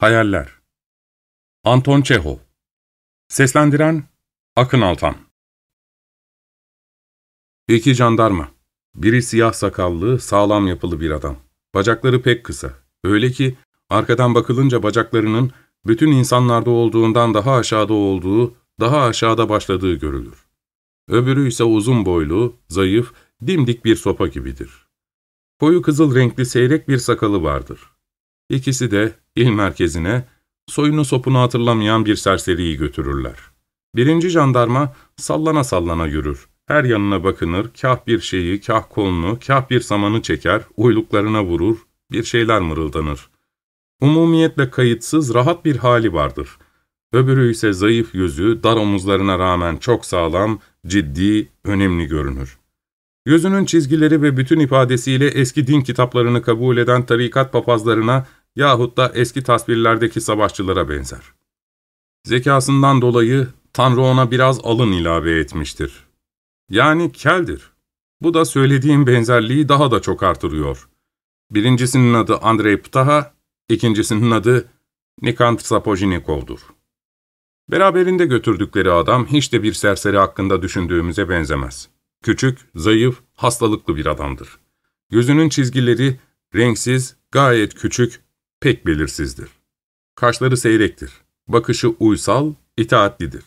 Hayaller Anton Çehov Seslendiren Akın Altan İki jandarma. Biri siyah sakallı, sağlam yapılı bir adam. Bacakları pek kısa. Öyle ki arkadan bakılınca bacaklarının bütün insanlarda olduğundan daha aşağıda olduğu, daha aşağıda başladığı görülür. Öbürü ise uzun boylu, zayıf, dimdik bir sopa gibidir. Koyu kızıl renkli seyrek bir sakalı vardır. İkisi de il merkezine soyunu sopunu hatırlamayan bir serseriyi götürürler. Birinci jandarma sallana sallana yürür. Her yanına bakınır, kah bir şeyi, kah kolunu, kah bir samanı çeker, uyluklarına vurur, bir şeyler mırıldanır. Umumiyetle kayıtsız, rahat bir hali vardır. Öbürü ise zayıf yüzü, dar omuzlarına rağmen çok sağlam, ciddi, önemli görünür. Yüzünün çizgileri ve bütün ifadesiyle eski din kitaplarını kabul eden tarikat papazlarına yahut da eski tasvirlerdeki savaşçılara benzer. Zekasından dolayı Tanrı ona biraz alın ilave etmiştir. Yani keldir. Bu da söylediğim benzerliği daha da çok artırıyor. Birincisinin adı Andrei Ptaha, ikincisinin adı Nikant Sapojnikov'dur. Beraberinde götürdükleri adam hiç de bir serseri hakkında düşündüğümüze benzemez. Küçük, zayıf, hastalıklı bir adamdır. Gözünün çizgileri renksiz, gayet küçük, pek belirsizdir. Kaşları seyrektir. Bakışı uysal, itaatlidir.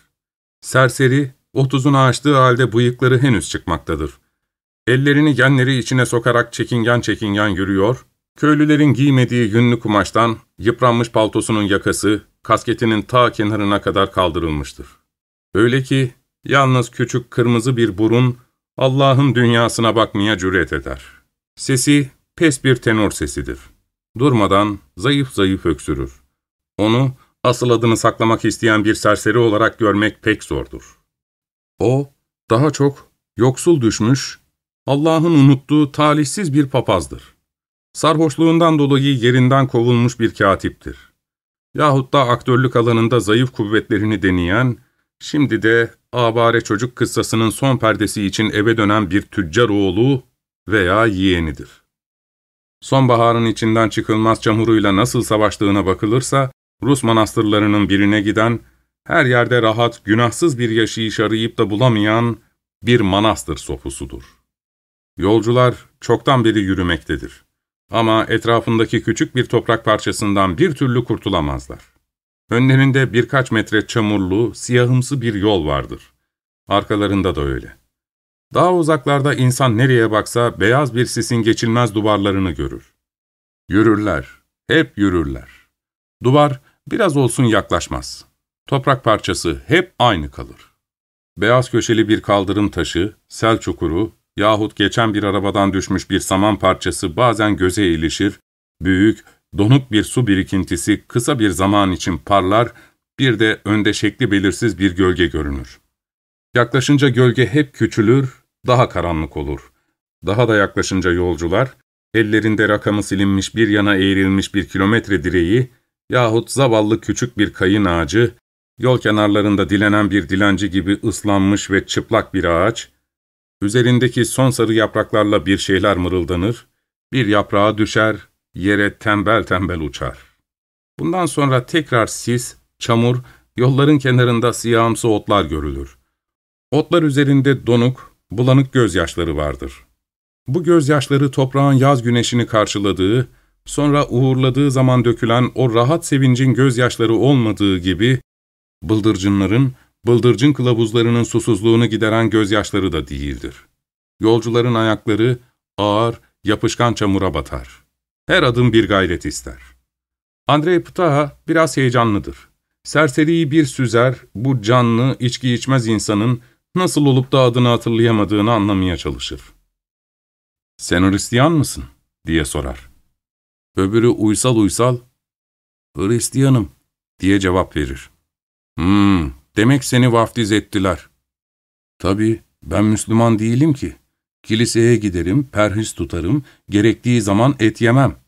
Serseri, otuzunu aştığı halde bıyıkları henüz çıkmaktadır. Ellerini genleri içine sokarak çekingen çekingen yürüyor, köylülerin giymediği yünlü kumaştan yıpranmış paltosunun yakası, kasketinin ta kenarına kadar kaldırılmıştır. Öyle ki, yalnız küçük kırmızı bir burun, Allah'ın dünyasına bakmaya cüret eder. Sesi, pes bir tenor sesidir. Durmadan zayıf zayıf öksürür. Onu asıl adını saklamak isteyen bir serseri olarak görmek pek zordur. O, daha çok yoksul düşmüş, Allah'ın unuttuğu talihsiz bir papazdır. Sarhoşluğundan dolayı yerinden kovulmuş bir katiptir. Yahut da aktörlük alanında zayıf kuvvetlerini deneyen, şimdi de abare çocuk kıssasının son perdesi için eve dönen bir tüccar oğlu veya yeğenidir sonbaharın içinden çıkılmaz çamuruyla nasıl savaştığına bakılırsa, Rus manastırlarının birine giden, her yerde rahat, günahsız bir yaşayış arayıp da bulamayan bir manastır sopusudur. Yolcular çoktan beri yürümektedir. Ama etrafındaki küçük bir toprak parçasından bir türlü kurtulamazlar. Önlerinde birkaç metre çamurlu, siyahımsı bir yol vardır. Arkalarında da öyle. Daha uzaklarda insan nereye baksa beyaz bir sisin geçilmez duvarlarını görür. Yürürler, hep yürürler. Duvar biraz olsun yaklaşmaz. Toprak parçası hep aynı kalır. Beyaz köşeli bir kaldırım taşı, sel çukuru yahut geçen bir arabadan düşmüş bir saman parçası bazen göze ilişir, büyük, donuk bir su birikintisi kısa bir zaman için parlar, bir de önde şekli belirsiz bir gölge görünür. Yaklaşınca gölge hep küçülür, daha karanlık olur. Daha da yaklaşınca yolcular, ellerinde rakamı silinmiş bir yana eğrilmiş bir kilometre direği yahut zavallı küçük bir kayın ağacı, yol kenarlarında dilenen bir dilenci gibi ıslanmış ve çıplak bir ağaç, üzerindeki son sarı yapraklarla bir şeyler mırıldanır, bir yaprağa düşer, yere tembel tembel uçar. Bundan sonra tekrar sis, çamur, yolların kenarında siyahımsı otlar görülür. Otlar üzerinde donuk, bulanık gözyaşları vardır. Bu gözyaşları toprağın yaz güneşini karşıladığı, sonra uğurladığı zaman dökülen o rahat sevincin gözyaşları olmadığı gibi, bıldırcınların, bıldırcın kılavuzlarının susuzluğunu gideren gözyaşları da değildir. Yolcuların ayakları ağır, yapışkan çamura batar. Her adım bir gayret ister. Andrei Ptaha biraz heyecanlıdır. Serseriyi bir süzer, bu canlı, içki içmez insanın nasıl olup da adını hatırlayamadığını anlamaya çalışır. ''Sen Hristiyan mısın?'' diye sorar. Öbürü uysal uysal, ''Hristiyanım'' diye cevap verir. ''Hmm, demek seni vaftiz ettiler.'' ''Tabii, ben Müslüman değilim ki. Kiliseye giderim, perhis tutarım, gerektiği zaman et yemem.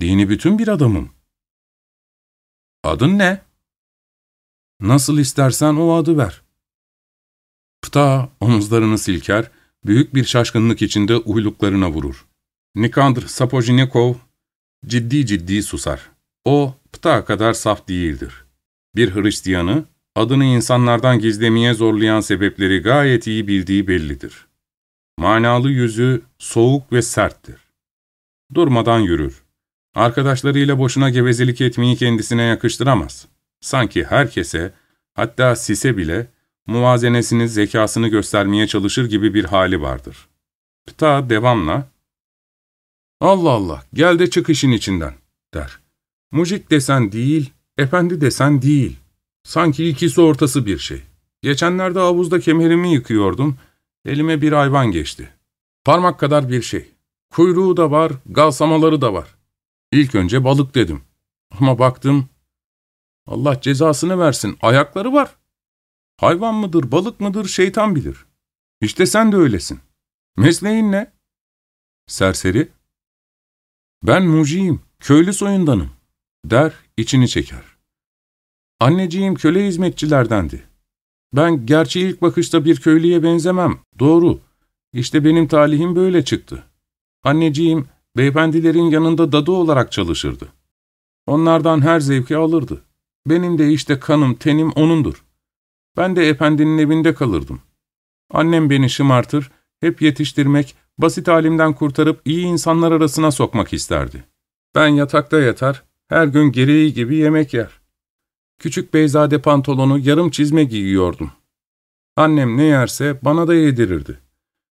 Dini bütün bir adamım.'' ''Adın ne?'' ''Nasıl istersen o adı ver.'' Pta omuzlarını silker, büyük bir şaşkınlık içinde uyluklarına vurur. Nikandr Sapojnikov ciddi ciddi susar. O, pıta kadar saf değildir. Bir Hristiyanı, adını insanlardan gizlemeye zorlayan sebepleri gayet iyi bildiği bellidir. Manalı yüzü soğuk ve serttir. Durmadan yürür. Arkadaşlarıyla boşuna gevezelik etmeyi kendisine yakıştıramaz. Sanki herkese, hatta sise bile, muvazenesini, zekasını göstermeye çalışır gibi bir hali vardır. Pıta devamla, ''Allah Allah, gel de çık işin içinden.'' der. Mucit desen değil, efendi desen değil. Sanki ikisi ortası bir şey. Geçenlerde havuzda kemerimi yıkıyordum, elime bir hayvan geçti. Parmak kadar bir şey. Kuyruğu da var, galsamaları da var. İlk önce balık dedim. Ama baktım, Allah cezasını versin, ayakları var. Hayvan mıdır, balık mıdır şeytan bilir. İşte sen de öylesin. Mesleğin ne? Serseri, ben muciyim, köylü soyundanım, der içini çeker. Anneciğim köle hizmetçilerdendi. Ben gerçi ilk bakışta bir köylüye benzemem, doğru. İşte benim talihim böyle çıktı. Anneciğim, beyefendilerin yanında dadı olarak çalışırdı. Onlardan her zevki alırdı. Benim de işte kanım, tenim onundur. Ben de efendinin evinde kalırdım. Annem beni şımartır, hep yetiştirmek, basit halimden kurtarıp iyi insanlar arasına sokmak isterdi. Ben yatakta yatar, her gün gereği gibi yemek yer. Küçük beyzade pantolonu yarım çizme giyiyordum. Annem ne yerse bana da yedirirdi.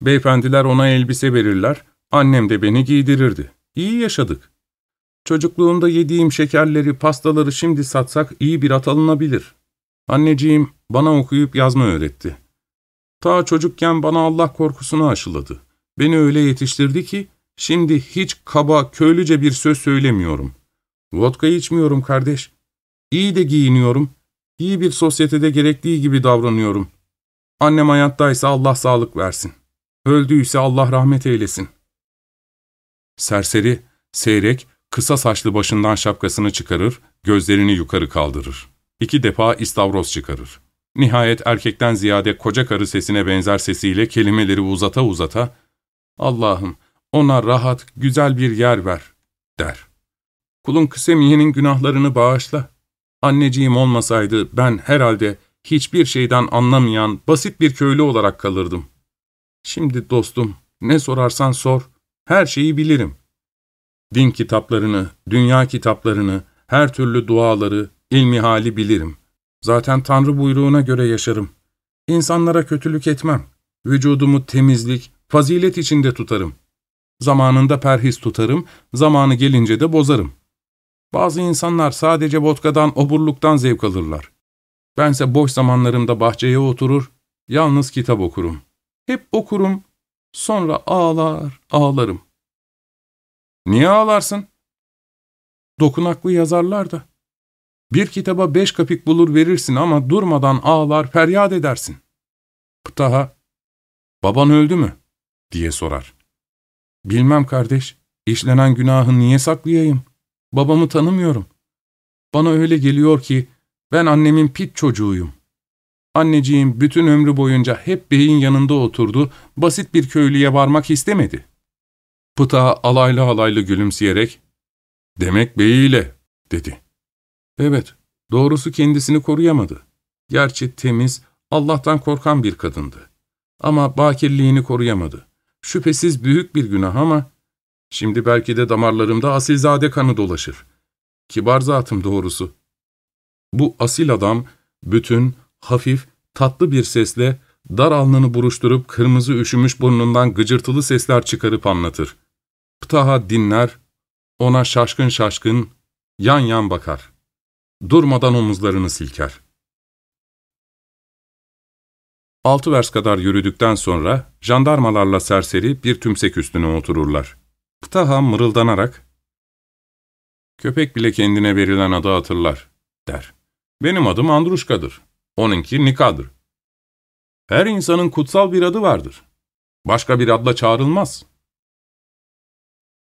Beyefendiler ona elbise verirler, annem de beni giydirirdi. İyi yaşadık. Çocukluğumda yediğim şekerleri, pastaları şimdi satsak iyi bir at alınabilir. Anneciğim bana okuyup yazma öğretti. Ta çocukken bana Allah korkusunu aşıladı. Beni öyle yetiştirdi ki, şimdi hiç kaba, köylüce bir söz söylemiyorum. Vodka içmiyorum kardeş. İyi de giyiniyorum. İyi bir sosyetede gerektiği gibi davranıyorum. Annem hayattaysa Allah sağlık versin. Öldüyse Allah rahmet eylesin. Serseri, seyrek, kısa saçlı başından şapkasını çıkarır, gözlerini yukarı kaldırır. İki defa istavroz çıkarır. Nihayet erkekten ziyade koca karı sesine benzer sesiyle kelimeleri uzata uzata, ''Allah'ım ona rahat, güzel bir yer ver.'' der. ''Kulun Kısemiye'nin günahlarını bağışla. Anneciğim olmasaydı ben herhalde hiçbir şeyden anlamayan basit bir köylü olarak kalırdım. Şimdi dostum, ne sorarsan sor, her şeyi bilirim. Din kitaplarını, dünya kitaplarını, her türlü duaları, ilmi hali bilirim. Zaten Tanrı buyruğuna göre yaşarım. İnsanlara kötülük etmem. Vücudumu temizlik, fazilet içinde tutarım. Zamanında perhis tutarım, zamanı gelince de bozarım. Bazı insanlar sadece vodkadan, oburluktan zevk alırlar. Bense boş zamanlarımda bahçeye oturur, yalnız kitap okurum. Hep okurum, sonra ağlar, ağlarım. Niye ağlarsın? Dokunaklı yazarlar da. Bir kitaba beş kapik bulur verirsin ama durmadan ağlar, feryat edersin. Pıtaha, baban öldü mü? diye sorar. Bilmem kardeş, işlenen günahı niye saklayayım? Babamı tanımıyorum. Bana öyle geliyor ki ben annemin pit çocuğuyum. Anneciğim bütün ömrü boyunca hep beyin yanında oturdu, basit bir köylüye varmak istemedi. Pıta alaylı alaylı gülümseyerek, ''Demek beyiyle'' dedi. Evet, doğrusu kendisini koruyamadı. Gerçi temiz, Allah'tan korkan bir kadındı. Ama bakirliğini koruyamadı. Şüphesiz büyük bir günah ama şimdi belki de damarlarımda asilzade kanı dolaşır. Kibar zatım doğrusu. Bu asil adam bütün, hafif, tatlı bir sesle dar alnını buruşturup kırmızı üşümüş burnundan gıcırtılı sesler çıkarıp anlatır. Ptaha dinler, ona şaşkın şaşkın, yan yan bakar. Durmadan omuzlarını silker. Altı vers kadar yürüdükten sonra jandarmalarla serseri bir tümsek üstüne otururlar. Ptaha mırıldanarak, ''Köpek bile kendine verilen adı hatırlar.'' der. ''Benim adım Andruşka'dır. Onunki Nika'dır. Her insanın kutsal bir adı vardır. Başka bir adla çağrılmaz.''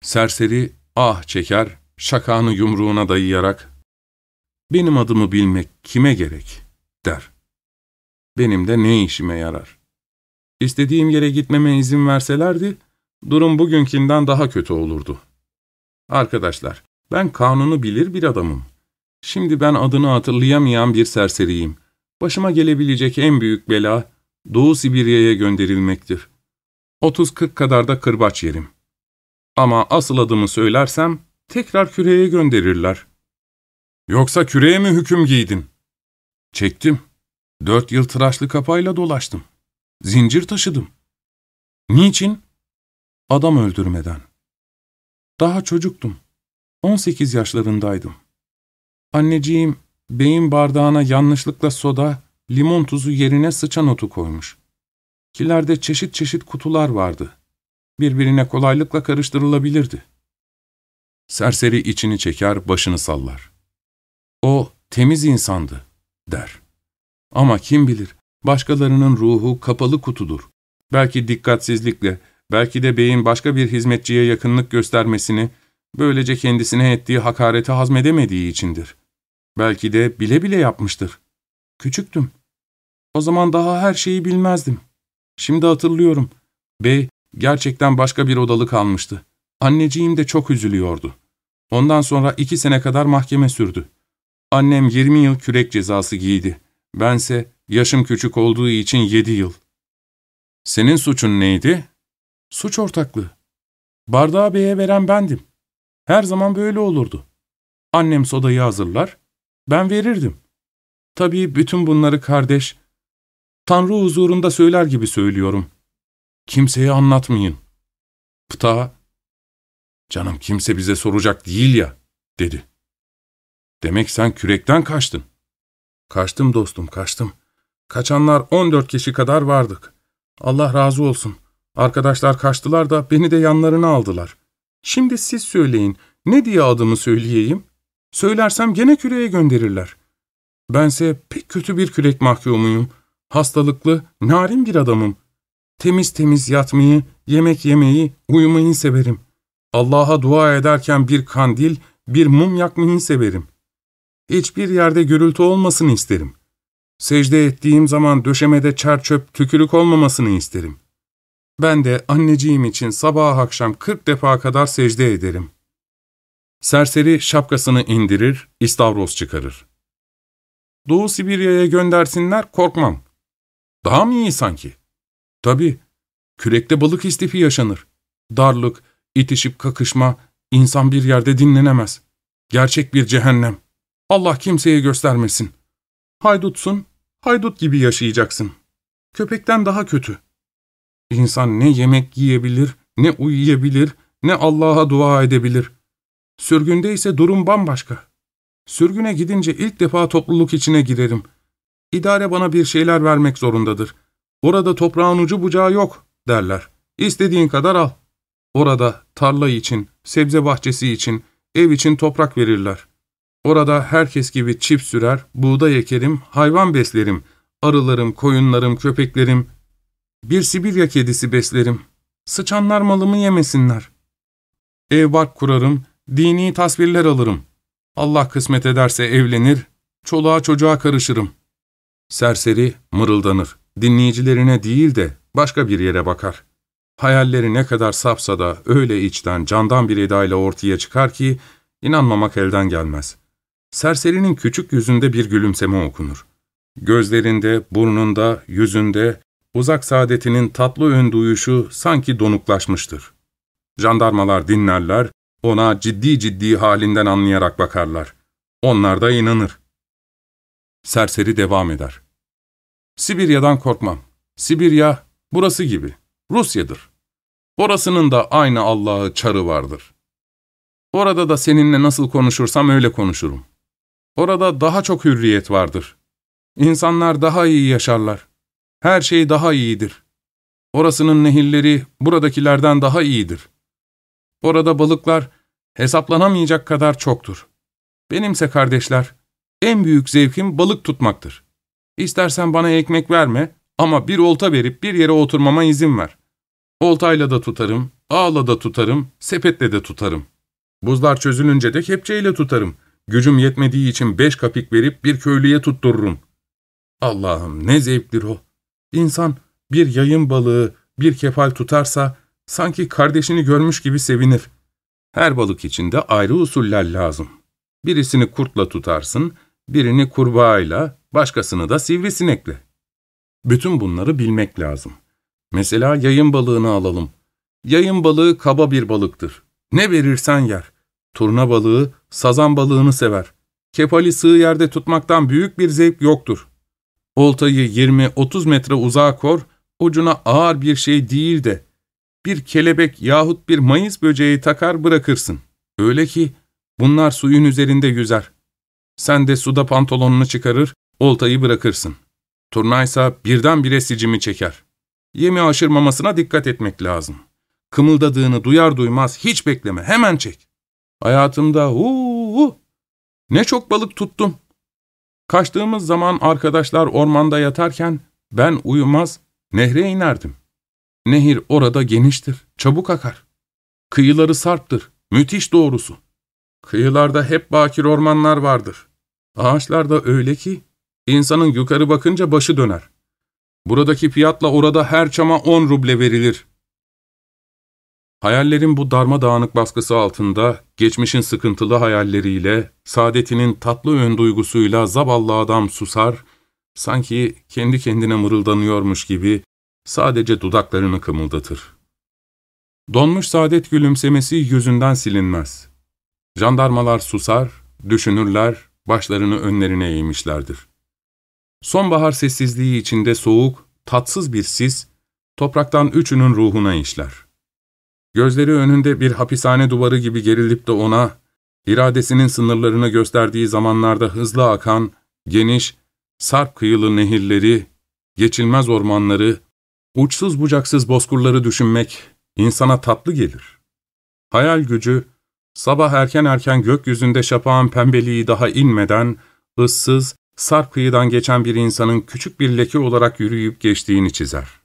Serseri ah çeker, şakağını yumruğuna dayayarak, ''Benim adımı bilmek kime gerek?'' der. ''Benim de ne işime yarar? İstediğim yere gitmeme izin verselerdi, durum bugünkünden daha kötü olurdu. Arkadaşlar, Ben kanunu bilir bir adamım. Şimdi ben adını hatırlayamayan bir serseriyim. Başıma gelebilecek en büyük bela, Doğu Sibirya'ya gönderilmektir. 30-40 kadar da kırbaç yerim. Ama asıl adımı söylersem, tekrar küreye gönderirler. Yoksa küreye mi hüküm giydin? Çektim. Dört yıl tıraşlı kapayla dolaştım. Zincir taşıdım. Niçin? Adam öldürmeden. Daha çocuktum. 18 yaşlarındaydım. Anneciğim, beyin bardağına yanlışlıkla soda, limon tuzu yerine sıçan otu koymuş. Kilerde çeşit çeşit kutular vardı. Birbirine kolaylıkla karıştırılabilirdi. Serseri içini çeker, başını sallar. O temiz insandı, der. Ama kim bilir, başkalarının ruhu kapalı kutudur. Belki dikkatsizlikle, belki de beyin başka bir hizmetçiye yakınlık göstermesini, böylece kendisine ettiği hakareti hazmedemediği içindir. Belki de bile bile yapmıştır. Küçüktüm. O zaman daha her şeyi bilmezdim. Şimdi hatırlıyorum. Bey gerçekten başka bir odalık almıştı. Anneciğim de çok üzülüyordu. Ondan sonra iki sene kadar mahkeme sürdü. Annem 20 yıl kürek cezası giydi. Bense yaşım küçük olduğu için 7 yıl. Senin suçun neydi? Suç ortaklığı. Bardağı beye veren bendim. Her zaman böyle olurdu. Annem sodayı hazırlar, ben verirdim. Tabii bütün bunları kardeş, Tanrı huzurunda söyler gibi söylüyorum. Kimseye anlatmayın. Pıta, canım kimse bize soracak değil ya, dedi. Demek sen kürekten kaçtın. Kaçtım dostum, kaçtım. Kaçanlar 14 kişi kadar vardık. Allah razı olsun. Arkadaşlar kaçtılar da beni de yanlarına aldılar. Şimdi siz söyleyin, ne diye adımı söyleyeyim? Söylersem gene küreye gönderirler. Bense pek kötü bir kürek mahkumuyum. Hastalıklı, narin bir adamım. Temiz temiz yatmayı, yemek yemeyi, uyumayı severim. Allah'a dua ederken bir kandil, bir mum yakmayı severim. Hiçbir yerde gürültü olmasını isterim. Secde ettiğim zaman döşemede çer çöp, tükürük olmamasını isterim. Ben de anneciğim için sabah akşam kırk defa kadar secde ederim. Serseri şapkasını indirir, istavroz çıkarır. Doğu Sibirya'ya göndersinler, korkmam. Daha mı iyi sanki? Tabii, kürekte balık istifi yaşanır. Darlık, itişip kakışma, insan bir yerde dinlenemez. Gerçek bir cehennem. Allah kimseye göstermesin. Haydutsun, haydut gibi yaşayacaksın. Köpekten daha kötü. İnsan ne yemek yiyebilir, ne uyuyabilir, ne Allah'a dua edebilir. Sürgünde ise durum bambaşka. Sürgüne gidince ilk defa topluluk içine girerim. İdare bana bir şeyler vermek zorundadır. Orada toprağın ucu bucağı yok, derler. İstediğin kadar al. Orada tarla için, sebze bahçesi için, ev için toprak verirler. Orada herkes gibi çift sürer, buğday ekerim, hayvan beslerim. Arılarım, koyunlarım, köpeklerim. Bir Sibirya kedisi beslerim. Sıçanlar malımı yemesinler. Ev bark kurarım, dini tasvirler alırım. Allah kısmet ederse evlenir, çoluğa çocuğa karışırım. Serseri mırıldanır. Dinleyicilerine değil de başka bir yere bakar. Hayalleri ne kadar sapsa da öyle içten, candan bir edayla ortaya çıkar ki inanmamak elden gelmez. Serserinin küçük yüzünde bir gülümseme okunur. Gözlerinde, burnunda, yüzünde uzak saadetinin tatlı ön duyuşu sanki donuklaşmıştır. Jandarmalar dinlerler, ona ciddi ciddi halinden anlayarak bakarlar. Onlar da inanır. Serseri devam eder. Sibirya'dan korkmam. Sibirya burası gibi. Rusya'dır. Orasının da aynı Allah'ı çarı vardır. Orada da seninle nasıl konuşursam öyle konuşurum. Orada daha çok hürriyet vardır. İnsanlar daha iyi yaşarlar. Her şey daha iyidir. Orasının nehirleri buradakilerden daha iyidir. Orada balıklar hesaplanamayacak kadar çoktur. Benimse kardeşler, en büyük zevkim balık tutmaktır. İstersen bana ekmek verme ama bir olta verip bir yere oturmama izin ver. Oltayla da tutarım, ağla da tutarım, sepetle de tutarım. Buzlar çözülünce de kepçeyle tutarım. Gücüm yetmediği için beş kapik verip bir köylüye tuttururum. Allah'ım ne zevktir o. İnsan bir yayın balığı, bir kefal tutarsa sanki kardeşini görmüş gibi sevinir. Her balık için de ayrı usuller lazım. Birisini kurtla tutarsın, birini kurbağayla, başkasını da sivrisinekle. Bütün bunları bilmek lazım. Mesela yayın balığını alalım. Yayın balığı kaba bir balıktır. Ne verirsen yer. Turna balığı sazan balığını sever. Kepali sığ yerde tutmaktan büyük bir zevk yoktur. Oltayı 20-30 metre uzağa kor, ucuna ağır bir şey değil de bir kelebek yahut bir mayıs böceği takar bırakırsın. Öyle ki bunlar suyun üzerinde yüzer. Sen de suda pantolonunu çıkarır, oltayı bırakırsın. Turnaysa birdenbire sicimi çeker. Yemi aşırmamasına dikkat etmek lazım. Kımıldadığını duyar duymaz hiç bekleme, hemen çek. Hayatımda uuu ne çok balık tuttum. Kaçtığımız zaman arkadaşlar ormanda yatarken ben uyumaz nehre inerdim. Nehir orada geniştir, çabuk akar. Kıyıları sarptır, müthiş doğrusu. Kıyılarda hep bakir ormanlar vardır. Ağaçlar da öyle ki insanın yukarı bakınca başı döner. Buradaki fiyatla orada her çama on ruble verilir. Hayallerin bu darmadağınık baskısı altında, geçmişin sıkıntılı hayalleriyle, saadetinin tatlı ön duygusuyla zavallı adam susar, sanki kendi kendine mırıldanıyormuş gibi sadece dudaklarını kımıldatır. Donmuş saadet gülümsemesi yüzünden silinmez. Jandarmalar susar, düşünürler, başlarını önlerine eğmişlerdir. Sonbahar sessizliği içinde soğuk, tatsız bir sis, topraktan üçünün ruhuna işler. Gözleri önünde bir hapishane duvarı gibi gerilip de ona, iradesinin sınırlarını gösterdiği zamanlarda hızlı akan, geniş, sarp kıyılı nehirleri, geçilmez ormanları, uçsuz bucaksız bozkurları düşünmek insana tatlı gelir. Hayal gücü, sabah erken erken gökyüzünde şapağın pembeliği daha inmeden, ıssız, sarp kıyıdan geçen bir insanın küçük bir leke olarak yürüyüp geçtiğini çizer.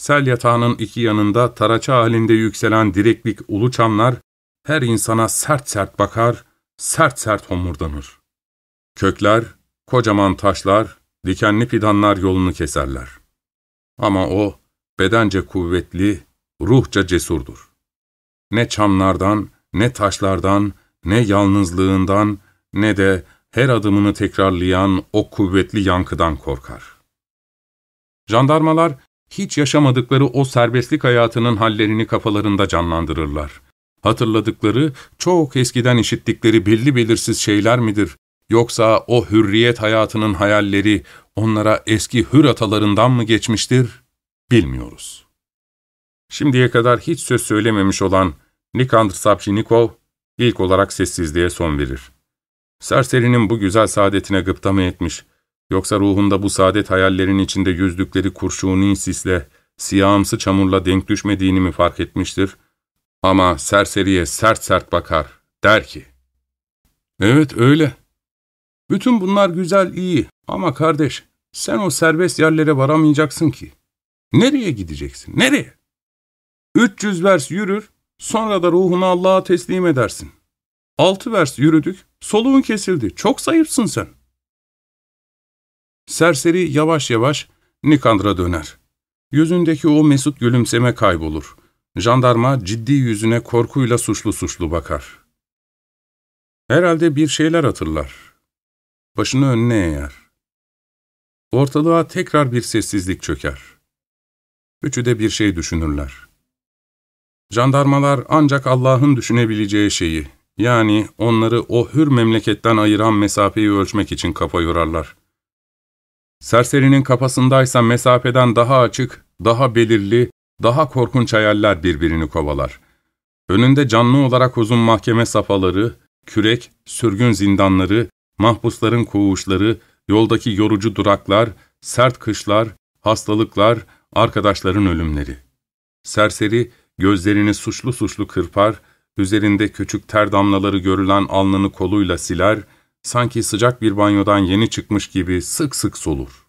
Sel yatağının iki yanında taraça halinde yükselen direklik ulu çamlar, her insana sert sert bakar, sert sert homurdanır. Kökler, kocaman taşlar, dikenli fidanlar yolunu keserler. Ama o, bedence kuvvetli, ruhça cesurdur. Ne çamlardan, ne taşlardan, ne yalnızlığından, ne de her adımını tekrarlayan o kuvvetli yankıdan korkar. Jandarmalar, hiç yaşamadıkları o serbestlik hayatının hallerini kafalarında canlandırırlar. Hatırladıkları, çok eskiden işittikleri belli belirsiz şeyler midir? Yoksa o hürriyet hayatının hayalleri onlara eski hür atalarından mı geçmiştir? Bilmiyoruz. Şimdiye kadar hiç söz söylememiş olan Nikandr Sapşinikov ilk olarak sessizliğe son verir. Serserinin bu güzel saadetine gıpta mı etmiş, Yoksa ruhunda bu saadet hayallerin içinde yüzdükleri kurşuni sisle, siyahımsı çamurla denk düşmediğini mi fark etmiştir? Ama serseriye sert sert bakar, der ki, ''Evet öyle. Bütün bunlar güzel, iyi ama kardeş, sen o serbest yerlere varamayacaksın ki. Nereye gideceksin, nereye? 300 vers yürür, sonra da ruhunu Allah'a teslim edersin. Altı vers yürüdük, soluğun kesildi, çok zayıfsın sen.'' Serseri yavaş yavaş Nikandr'a döner. Yüzündeki o mesut gülümseme kaybolur. Jandarma ciddi yüzüne korkuyla suçlu suçlu bakar. Herhalde bir şeyler hatırlar. Başını önüne eğer. Ortalığa tekrar bir sessizlik çöker. Üçü de bir şey düşünürler. Jandarmalar ancak Allah'ın düşünebileceği şeyi, yani onları o hür memleketten ayıran mesafeyi ölçmek için kafa yorarlar. Serserinin kafasındaysa mesafeden daha açık, daha belirli, daha korkunç hayaller birbirini kovalar. Önünde canlı olarak uzun mahkeme safaları, kürek, sürgün zindanları, mahpusların koğuşları, yoldaki yorucu duraklar, sert kışlar, hastalıklar, arkadaşların ölümleri. Serseri gözlerini suçlu suçlu kırpar, üzerinde küçük ter damlaları görülen alnını koluyla siler, sanki sıcak bir banyodan yeni çıkmış gibi sık sık solur.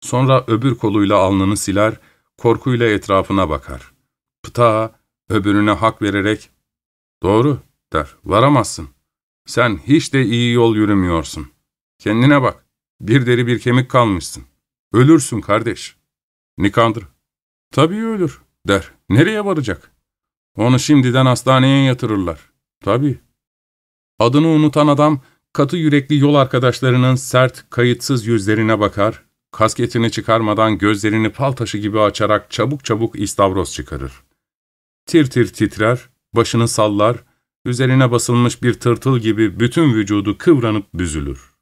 Sonra öbür koluyla alnını siler, korkuyla etrafına bakar. Pıta öbürüne hak vererek, ''Doğru'' der, ''varamazsın. Sen hiç de iyi yol yürümüyorsun. Kendine bak, bir deri bir kemik kalmışsın. Ölürsün kardeş.'' Nikandr, ''Tabii ölür'' der. ''Nereye varacak? Onu şimdiden hastaneye yatırırlar. Tabii. Adını unutan adam, katı yürekli yol arkadaşlarının sert, kayıtsız yüzlerine bakar, kasketini çıkarmadan gözlerini pal taşı gibi açarak çabuk çabuk istavroz çıkarır. Tir tir titrer, başını sallar, üzerine basılmış bir tırtıl gibi bütün vücudu kıvranıp büzülür.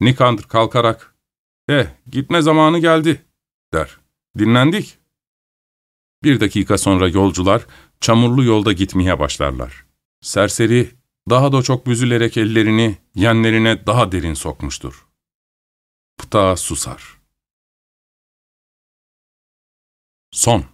Nikandr kalkarak, ''Eh, gitme zamanı geldi.'' der. ''Dinlendik.'' Bir dakika sonra yolcular çamurlu yolda gitmeye başlarlar. Serseri daha da çok büzülerek ellerini yenlerine daha derin sokmuştur. Pıta susar. Son